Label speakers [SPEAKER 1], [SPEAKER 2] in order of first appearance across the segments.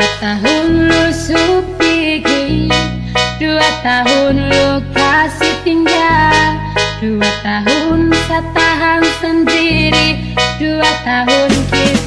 [SPEAKER 1] Dua tahun lu supiki Dua tahun lu kasih tinggal. Dua tahun saya tahan sendiri. Dua tahun kita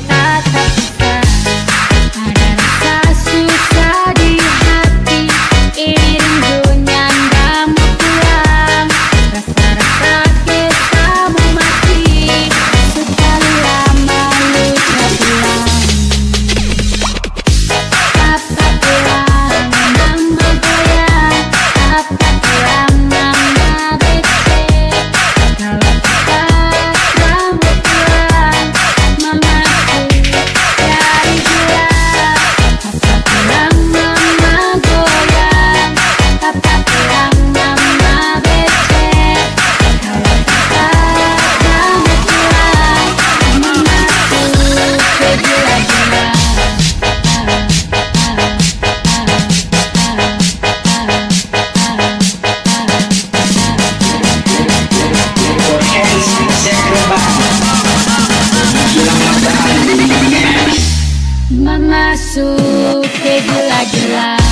[SPEAKER 2] super teve lá de
[SPEAKER 1] lá.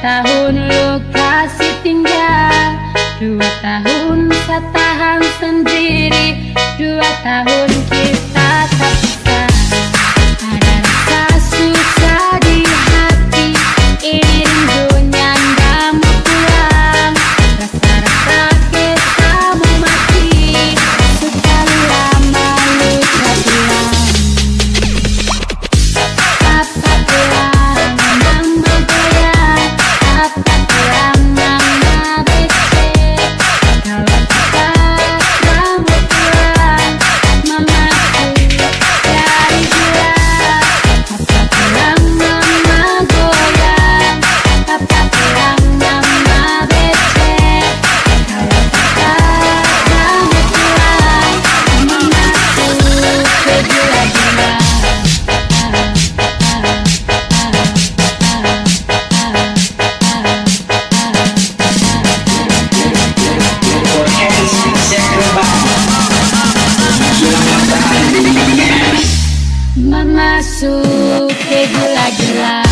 [SPEAKER 1] tahun lokasi tinggal. Dua tahun saya tahan sendiri. Dua tahun Yesu, ke gila-gila